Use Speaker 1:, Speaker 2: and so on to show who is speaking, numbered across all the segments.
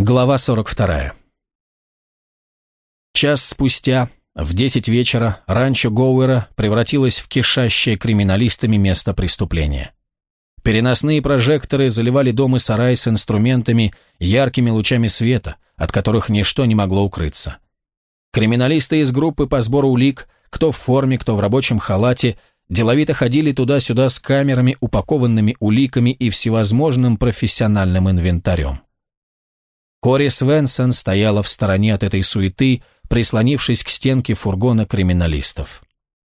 Speaker 1: Глава 42. Час спустя, в 10 вечера, ранчо Гоуэра превратилось в кишащее криминалистами место преступления. Переносные прожекторы заливали дом и сарай с инструментами, яркими лучами света, от которых ничто не могло укрыться. Криминалисты из группы по сбору улик, кто в форме, кто в рабочем халате, деловито ходили туда-сюда с камерами, упакованными уликами и всевозможным профессиональным инвентарем. Кори Свенсон стояла в стороне от этой суеты, прислонившись к стенке фургона криминалистов.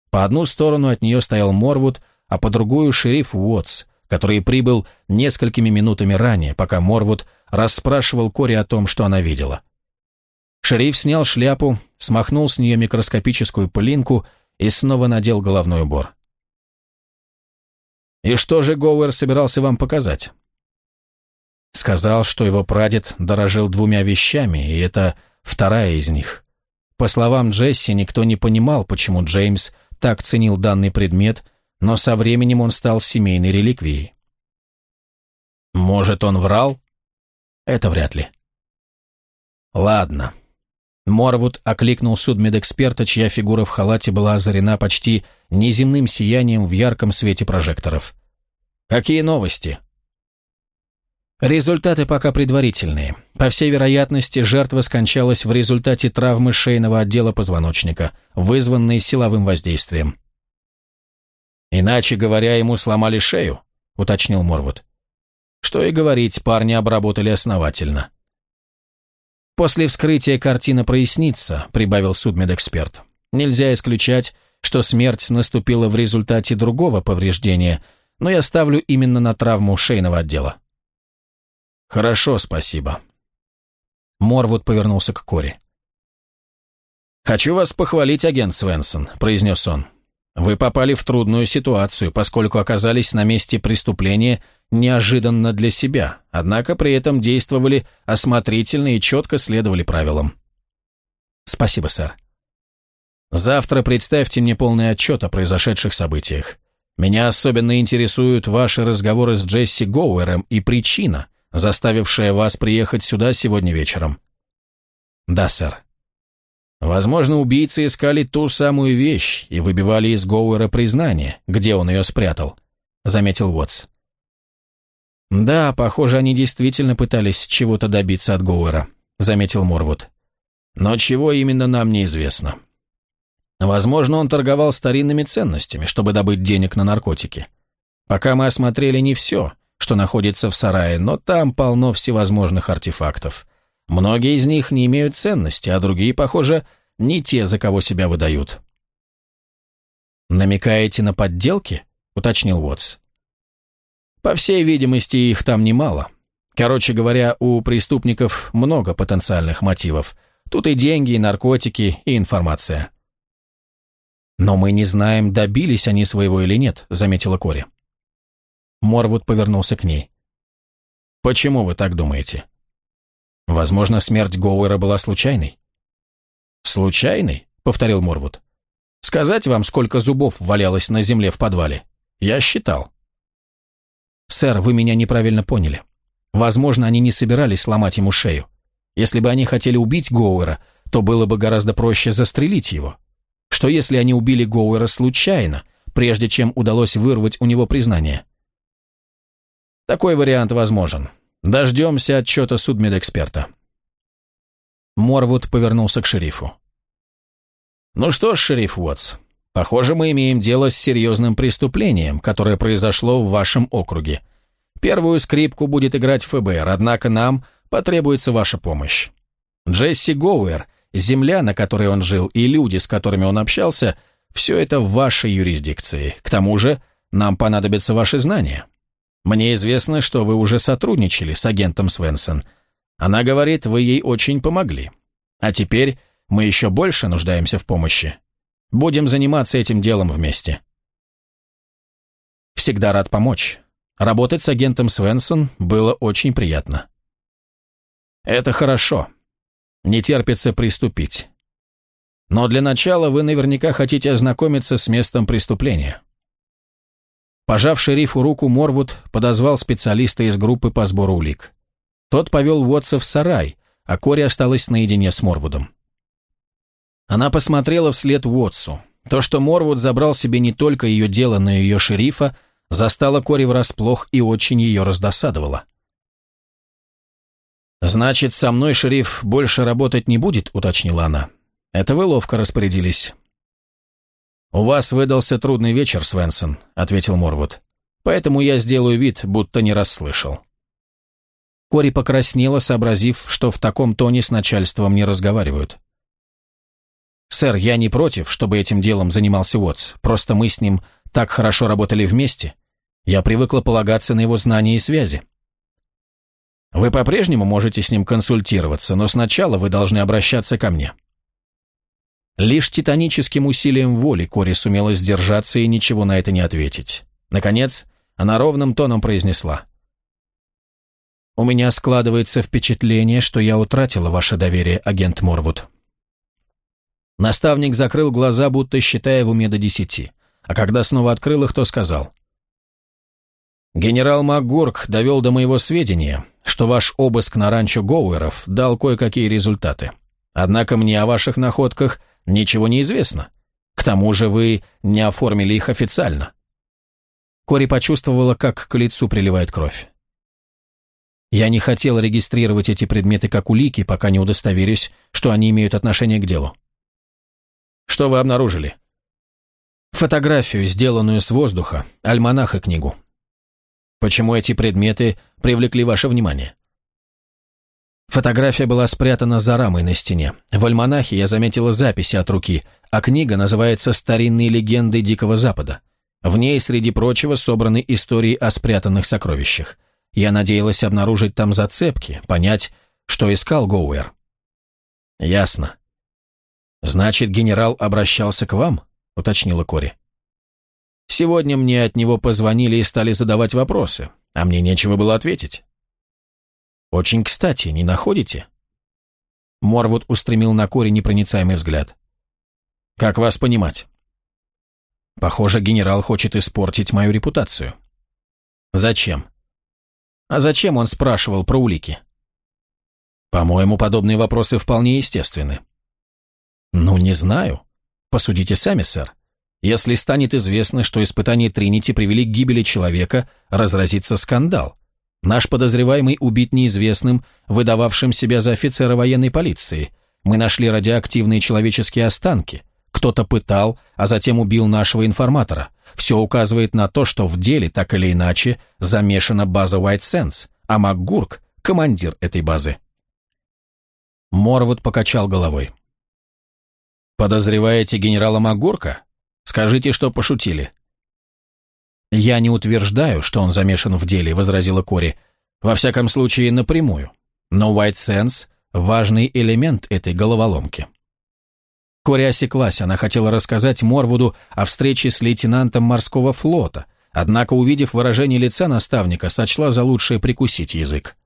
Speaker 1: По одну сторону от нее стоял Морвуд, а по другую — шериф Уотс, который прибыл несколькими минутами ранее, пока Морвуд расспрашивал Кори о том, что она видела. Шериф снял шляпу, смахнул с нее микроскопическую пылинку и снова надел головной убор. «И что же Гоуэр собирался вам показать?» Сказал, что его прадед дорожил двумя вещами, и это вторая из них. По словам Джесси, никто не понимал, почему Джеймс так ценил данный предмет, но со временем он стал семейной реликвией. Может, он врал? Это вряд ли. Ладно. Морвуд окликнул судмедэксперта, чья фигура в халате была озарена почти неземным сиянием в ярком свете прожекторов. «Какие новости?» Результаты пока предварительные. По всей вероятности, жертва скончалась в результате травмы шейного отдела позвоночника, вызванной силовым воздействием. «Иначе говоря, ему сломали шею», — уточнил Морвуд. Что и говорить, парни обработали основательно. «После вскрытия картина прояснится», — прибавил судмедэксперт. «Нельзя исключать, что смерть наступила в результате другого повреждения, но я ставлю именно на травму шейного отдела». «Хорошо, спасибо». Морвуд повернулся к Кори. «Хочу вас похвалить, агент Свенсон», — произнес он. «Вы попали в трудную ситуацию, поскольку оказались на месте преступления неожиданно для себя, однако при этом действовали осмотрительно и четко следовали правилам». «Спасибо, сэр». «Завтра представьте мне полный отчет о произошедших событиях. Меня особенно интересуют ваши разговоры с Джесси Гоуэром и причина, заставившая вас приехать сюда сегодня вечером?» «Да, сэр». «Возможно, убийцы искали ту самую вещь и выбивали из Гоуэра признание, где он ее спрятал», — заметил Уотс. «Да, похоже, они действительно пытались чего-то добиться от Гоуэра», — заметил Морвуд. «Но чего именно нам неизвестно. Возможно, он торговал старинными ценностями, чтобы добыть денег на наркотики. Пока мы осмотрели не все, что находится в сарае, но там полно всевозможных артефактов. Многие из них не имеют ценности, а другие, похоже, не те, за кого себя выдают. «Намекаете на подделки?» — уточнил Уотс. «По всей видимости, их там немало. Короче говоря, у преступников много потенциальных мотивов. Тут и деньги, и наркотики, и информация». «Но мы не знаем, добились они своего или нет», — заметила Кори. Морвуд повернулся к ней. «Почему вы так думаете?» «Возможно, смерть Гоуэра была случайной». «Случайной?» — повторил Морвуд. «Сказать вам, сколько зубов валялось на земле в подвале? Я считал». «Сэр, вы меня неправильно поняли. Возможно, они не собирались сломать ему шею. Если бы они хотели убить Гоуэра, то было бы гораздо проще застрелить его. Что если они убили Гоуэра случайно, прежде чем удалось вырвать у него признание?» Такой вариант возможен. Дождемся отчета судмедэксперта. Морвуд повернулся к шерифу. «Ну что ж, шериф Уотс, похоже, мы имеем дело с серьезным преступлением, которое произошло в вашем округе. Первую скрипку будет играть ФБР, однако нам потребуется ваша помощь. Джесси Гоуэр, земля, на которой он жил, и люди, с которыми он общался, все это в вашей юрисдикции. К тому же нам понадобятся ваши знания». Мне известно, что вы уже сотрудничали с агентом Свенсон. Она говорит, вы ей очень помогли. А теперь мы еще больше нуждаемся в помощи. Будем заниматься этим делом вместе. Всегда рад помочь. Работать с агентом Свенсон было очень приятно. Это хорошо. Не терпится приступить. Но для начала вы наверняка хотите ознакомиться с местом преступления. Пожав шерифу руку, Морвуд подозвал специалиста из группы по сбору улик. Тот повел Уотса в сарай, а Кори осталась наедине с Морвудом. Она посмотрела вслед Уотсу. То, что Морвуд забрал себе не только ее дело, но и ее шерифа, застало Кори врасплох и очень ее раздосадовало. «Значит, со мной шериф больше работать не будет?» — уточнила она. «Это вы ловко распорядились». «У вас выдался трудный вечер, Свенсон», — ответил Морвуд. «Поэтому я сделаю вид, будто не расслышал». Кори покраснела, сообразив, что в таком тоне с начальством не разговаривают. «Сэр, я не против, чтобы этим делом занимался Уотс, просто мы с ним так хорошо работали вместе. Я привыкла полагаться на его знания и связи». «Вы по-прежнему можете с ним консультироваться, но сначала вы должны обращаться ко мне». Лишь титаническим усилием воли Кори сумела сдержаться и ничего на это не ответить. Наконец, она ровным тоном произнесла. «У меня складывается впечатление, что я утратила ваше доверие, агент Морвуд». Наставник закрыл глаза, будто считая в уме до десяти. А когда снова открыл их, то сказал. «Генерал МакГурк довел до моего сведения, что ваш обыск на ранчо Гоуэров дал кое-какие результаты. Однако мне о ваших находках ничего не известно. К тому же вы не оформили их официально». Кори почувствовала, как к лицу приливает кровь. «Я не хотел регистрировать эти предметы как улики, пока не удостоверюсь, что они имеют отношение к делу. Что вы обнаружили? Фотографию, сделанную с воздуха, альманах и книгу. Почему эти предметы привлекли ваше внимание? Фотография была спрятана за рамой на стене. В альманахе я заметила записи от руки, а книга называется «Старинные легенды Дикого Запада». В ней, среди прочего, собраны истории о спрятанных сокровищах. Я надеялась обнаружить там зацепки, понять, что искал Гоуэр. Ясно. «Значит, генерал обращался к вам?» — уточнила Кори. «Сегодня мне от него позвонили и стали задавать вопросы, а мне нечего было ответить». «Очень кстати, не находите?» Морвуд устремил на Кори непроницаемый взгляд. «Как вас понимать?» «Похоже, генерал хочет испортить мою репутацию». «Зачем?» «А зачем он спрашивал про улики?» «По-моему, подобные вопросы вполне естественны. «Ну, не знаю. Посудите сами, сэр. Если станет известно, что испытания Тринити привели к гибели человека, разразится скандал. Наш подозреваемый убит неизвестным, выдававшим себя за офицера военной полиции. Мы нашли радиоактивные человеческие останки. Кто-то пытал, а затем убил нашего информатора. Все указывает на то, что в деле, так или иначе, замешана база White Sands, а МакГурк – командир этой базы. Морвуд покачал головой. «Подозреваете генерала Магурка? Скажите, что пошутили». «Я не утверждаю, что он замешан в деле», — возразила Кори. «Во всяком случае, напрямую. Но White Sense — важный элемент этой головоломки». Кори осеклась, она хотела рассказать Морвуду о встрече с лейтенантом морского флота, однако, увидев выражение лица наставника, сочла за лучшее прикусить язык.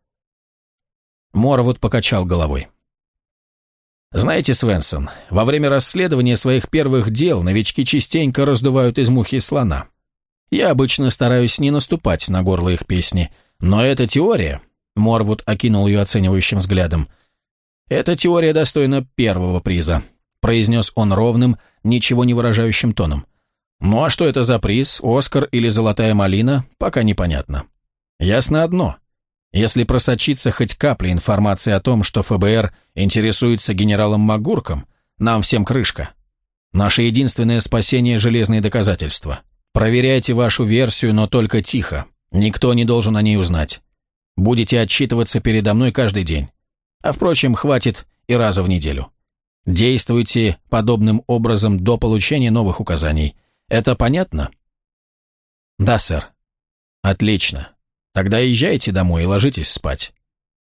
Speaker 1: Морвуд покачал головой. Знаете, Свенсон, во время расследования своих первых дел новички частенько раздувают из мухи слона. Я обычно стараюсь не наступать на горло их песни, но эта теория, Морвуд окинул ее оценивающим взглядом, эта теория достойна первого приза, произнес он ровным, ничего не выражающим тоном. Ну а что это за приз, Оскар или Золотая малина, пока непонятно. Ясно одно. Если просочиться хоть капля информации о том, что ФБР интересуется генералом Магурком, нам всем крышка. Наше единственное спасение – железные доказательства. Проверяйте вашу версию, но только тихо. Никто не должен о ней узнать. Будете отчитываться передо мной каждый день. А впрочем, хватит и раза в неделю. Действуйте подобным образом до получения новых указаний. Это понятно? Да, сэр. Отлично. Тогда езжайте домой и ложитесь спать.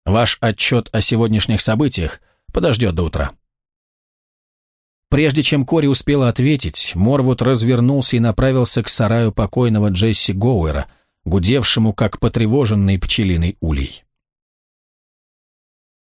Speaker 1: Ваш отчет о сегодняшних событиях подождет до утра». Прежде чем Кори успела ответить, Морвуд развернулся и направился к сараю покойного Джесси Гоуэра, гудевшему как потревоженный пчелиный улей.